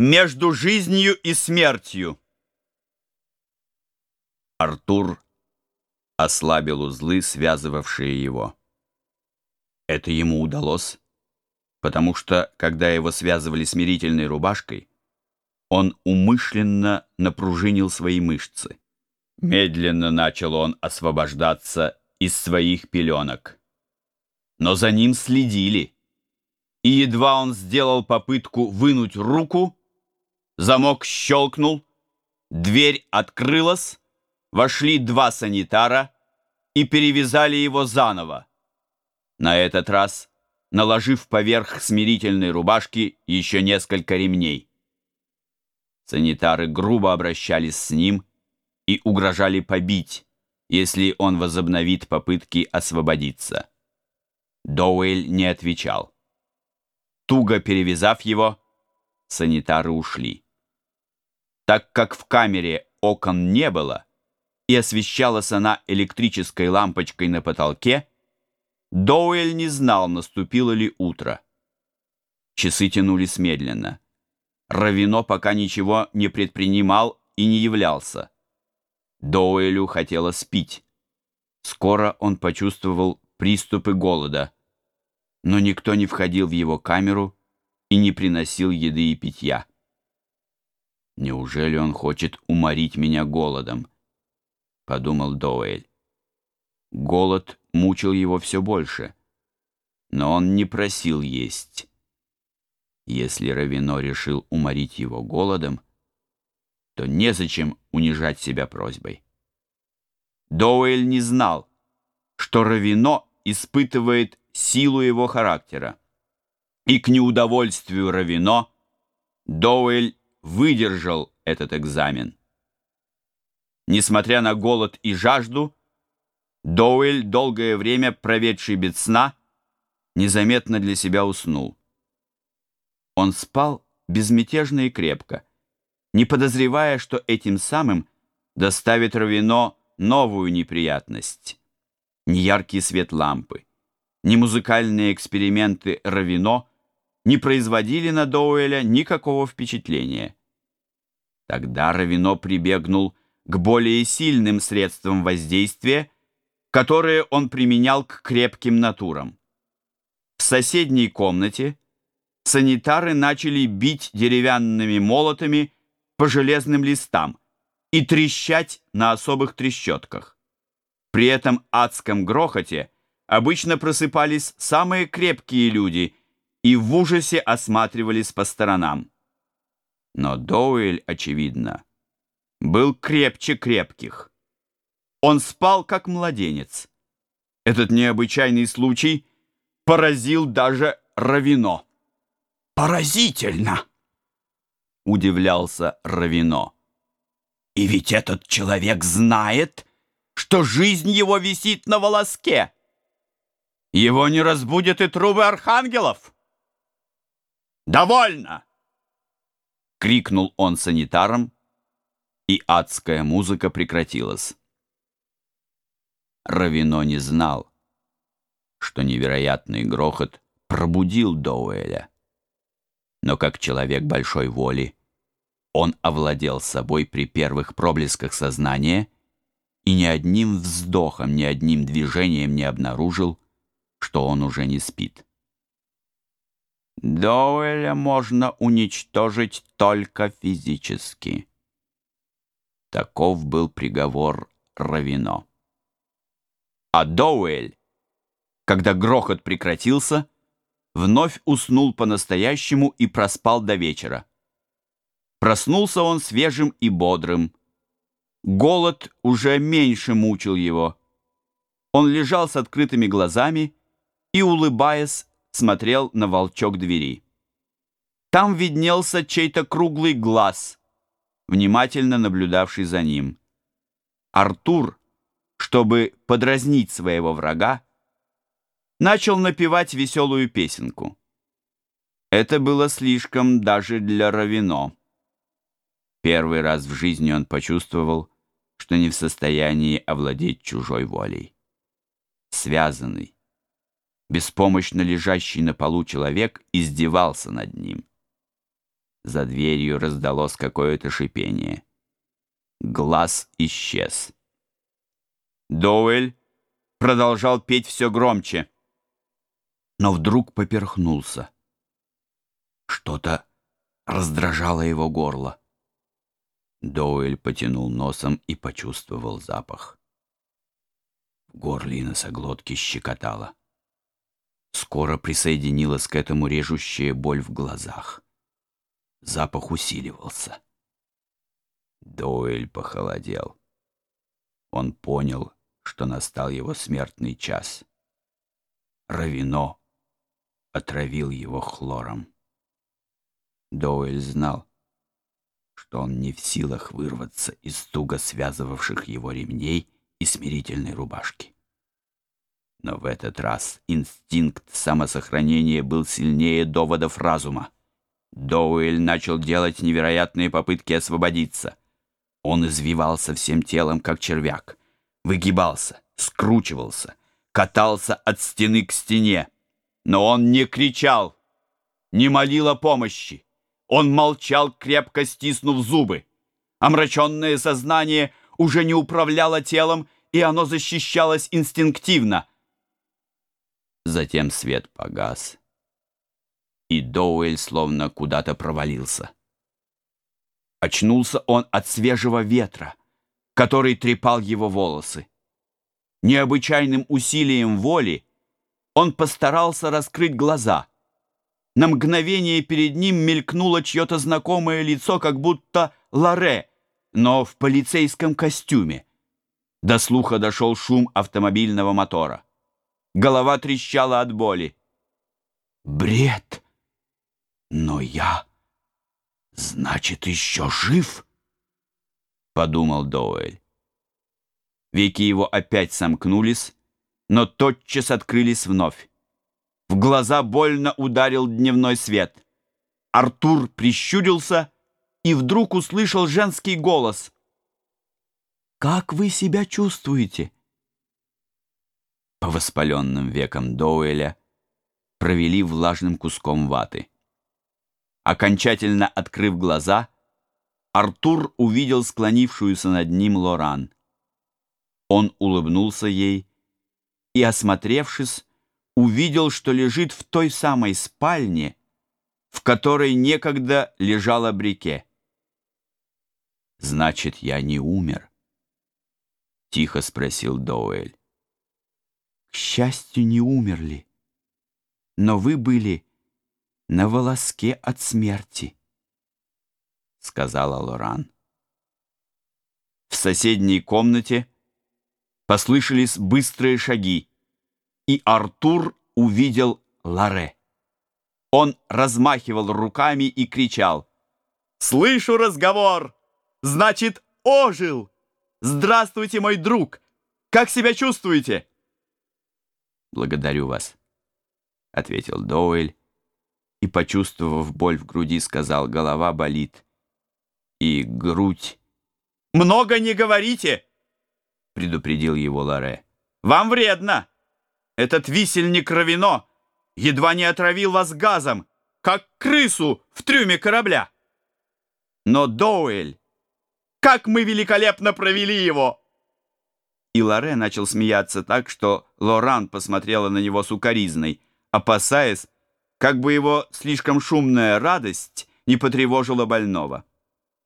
между жизнью и смертью. Артур ослабил узлы, связывавшие его. Это ему удалось, потому что, когда его связывали смирительной рубашкой, он умышленно напружинил свои мышцы. Медленно начал он освобождаться из своих пеленок. Но за ним следили. И едва он сделал попытку вынуть руку, замок щелкнул, дверь открылась, вошли два санитара и перевязали его заново. На этот раз наложив поверх смирительной рубашки еще несколько ремней. Санитары грубо обращались с ним и угрожали побить, если он возобновит попытки освободиться. Доуэль не отвечал. Туго перевязав его, санитары ушли. Так как в камере окон не было и освещалась она электрической лампочкой на потолке, Доуэль не знал, наступило ли утро. Часы тянулись медленно. Равино пока ничего не предпринимал и не являлся. Доуэлю хотелось пить. Скоро он почувствовал приступы голода, но никто не входил в его камеру и не приносил еды и питья. «Неужели он хочет уморить меня голодом?» — подумал Доуэль. Голод мучил его все больше, но он не просил есть. Если Равино решил уморить его голодом, то незачем унижать себя просьбой. Доуэль не знал, что Равино испытывает силу его характера. И к неудовольствию Равино Доуэль выдержал этот экзамен. Несмотря на голод и жажду, Доуэль, долгое время проведший без сна, незаметно для себя уснул. Он спал безмятежно и крепко, не подозревая, что этим самым доставит Равино новую неприятность. Ни яркий свет лампы, ни музыкальные эксперименты Равино не производили на Доуэля никакого впечатления. Тогда Равино прибегнул к более сильным средствам воздействия, которые он применял к крепким натурам. В соседней комнате санитары начали бить деревянными молотами по железным листам и трещать на особых трещотках. При этом адском грохоте обычно просыпались самые крепкие люди и в ужасе осматривались по сторонам. Но Доуэль, очевидно, был крепче крепких. Он спал, как младенец. Этот необычайный случай поразил даже Равино. «Поразительно!» — удивлялся Равино. «И ведь этот человек знает, что жизнь его висит на волоске. Его не разбудят и трубы архангелов!» «Довольно!» — крикнул он санитарам, и адская музыка прекратилась. Равино не знал, что невероятный грохот пробудил Доуэля. Но как человек большой воли, он овладел собой при первых проблесках сознания и ни одним вздохом, ни одним движением не обнаружил, что он уже не спит. Доуэля можно уничтожить только физически. Таков был приговор Равино. А Доуэль, когда грохот прекратился, вновь уснул по-настоящему и проспал до вечера. Проснулся он свежим и бодрым. Голод уже меньше мучил его. Он лежал с открытыми глазами и, улыбаясь, смотрел на волчок двери. Там виднелся чей-то круглый глаз, внимательно наблюдавший за ним. Артур чтобы подразнить своего врага, начал напевать веселую песенку. Это было слишком даже для Равино. Первый раз в жизни он почувствовал, что не в состоянии овладеть чужой волей. Связанный, беспомощно лежащий на полу человек издевался над ним. За дверью раздалось какое-то шипение. Глаз исчез. Доуэль продолжал петь все громче, но вдруг поперхнулся. Что-то раздражало его горло. Доуэль потянул носом и почувствовал запах. В горле и носоглотке щекотало. Скоро присоединилась к этому режущая боль в глазах. Запах усиливался. Доуэль похолодел. Он понял, что настал его смертный час. Равино отравил его хлором. Доуэль знал, что он не в силах вырваться из туго связывавших его ремней и смирительной рубашки. Но в этот раз инстинкт самосохранения был сильнее доводов разума. Доуэль начал делать невероятные попытки освободиться. Он извивался всем телом, как червяк, выгибался, скручивался, катался от стены к стене. Но он не кричал, не молил о помощи. Он молчал, крепко стиснув зубы. Омраченное сознание уже не управляло телом, и оно защищалось инстинктивно. Затем свет погас, и Доуэль словно куда-то провалился. Очнулся он от свежего ветра, который трепал его волосы. Необычайным усилием воли он постарался раскрыть глаза. На мгновение перед ним мелькнуло чье-то знакомое лицо, как будто Ларе, но в полицейском костюме. До слуха дошел шум автомобильного мотора. Голова трещала от боли. «Бред! Но я...» «Значит, еще жив?» — подумал Доуэль. Веки его опять сомкнулись, но тотчас открылись вновь. В глаза больно ударил дневной свет. Артур прищурился и вдруг услышал женский голос. «Как вы себя чувствуете?» По воспаленным векам Доуэля провели влажным куском ваты. Окончательно открыв глаза, Артур увидел склонившуюся над ним Лоран. Он улыбнулся ей и, осмотревшись, увидел, что лежит в той самой спальне, в которой некогда лежала Брике. «Значит, я не умер?» — тихо спросил Доуэль. «К счастью, не умерли, но вы были на волоске от смерти», — сказала Лоран. В соседней комнате послышались быстрые шаги, и Артур увидел Ларе. Он размахивал руками и кричал. «Слышу разговор! Значит, ожил! Здравствуйте, мой друг! Как себя чувствуете?» «Благодарю вас», — ответил Доуэль и, почувствовав боль в груди, сказал, голова болит. И грудь. «Много не говорите!» — предупредил его Ларе. «Вам вредно! Этот висельник Равино едва не отравил вас газом, как крысу в трюме корабля!» «Но, Доуэль, как мы великолепно провели его!» И Ларе начал смеяться так, что Лоран посмотрела на него сукоризной, опасаясь, как бы его слишком шумная радость не потревожила больного.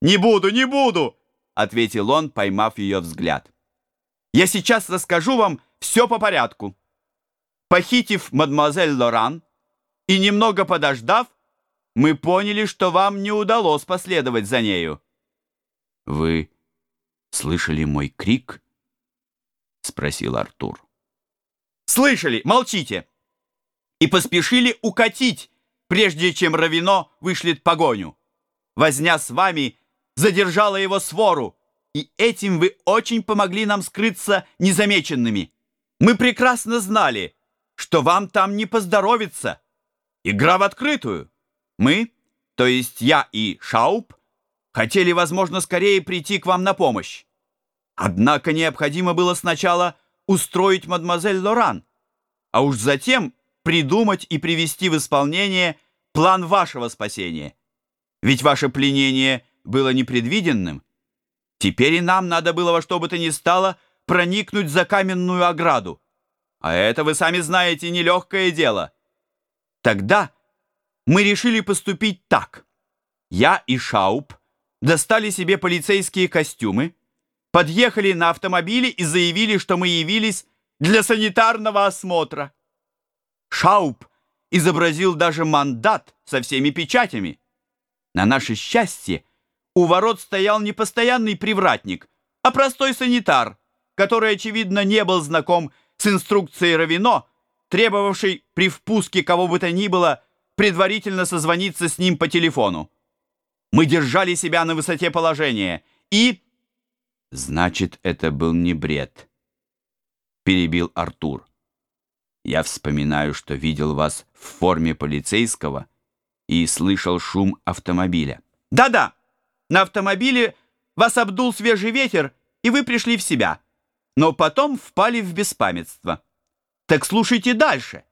«Не буду, не буду!» — ответил он, поймав ее взгляд. «Я сейчас расскажу вам все по порядку». Похитив мадемуазель Лоран и немного подождав, мы поняли, что вам не удалось последовать за нею. «Вы слышали мой крик?» — спросил Артур. «Слышали! Молчите!» и поспешили укатить, прежде чем Равино вышлет погоню. Возня с вами задержала его свору, и этим вы очень помогли нам скрыться незамеченными. Мы прекрасно знали, что вам там не поздоровится. Игра в открытую. Мы, то есть я и Шауп, хотели, возможно, скорее прийти к вам на помощь. Однако необходимо было сначала устроить мадемуазель Лоран, а уж затем придумать и привести в исполнение план вашего спасения. Ведь ваше пленение было непредвиденным. Теперь и нам надо было во что бы то ни стало проникнуть за каменную ограду. А это, вы сами знаете, нелегкое дело. Тогда мы решили поступить так. Я и Шауп достали себе полицейские костюмы, подъехали на автомобиле и заявили, что мы явились для санитарного осмотра. Шауп изобразил даже мандат со всеми печатями. На наше счастье, у ворот стоял не постоянный привратник, а простой санитар, который, очевидно, не был знаком с инструкцией Равино, требовавшей при впуске кого бы то ни было предварительно созвониться с ним по телефону. Мы держали себя на высоте положения и... Значит, это был не бред, перебил Артур. Я вспоминаю, что видел вас в форме полицейского и слышал шум автомобиля. Да-да, на автомобиле вас обдул свежий ветер, и вы пришли в себя, но потом впали в беспамятство. Так слушайте дальше.